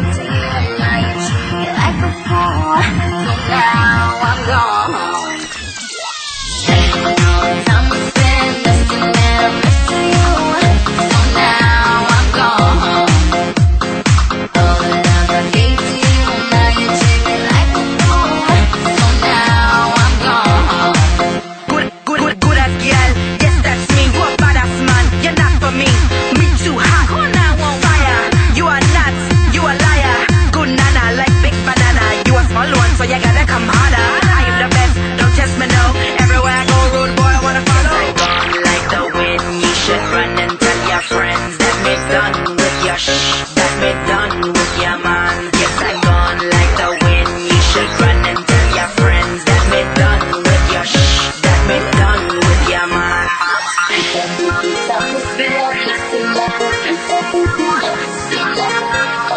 Thank you.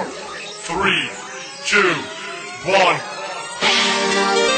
four, three, two, one.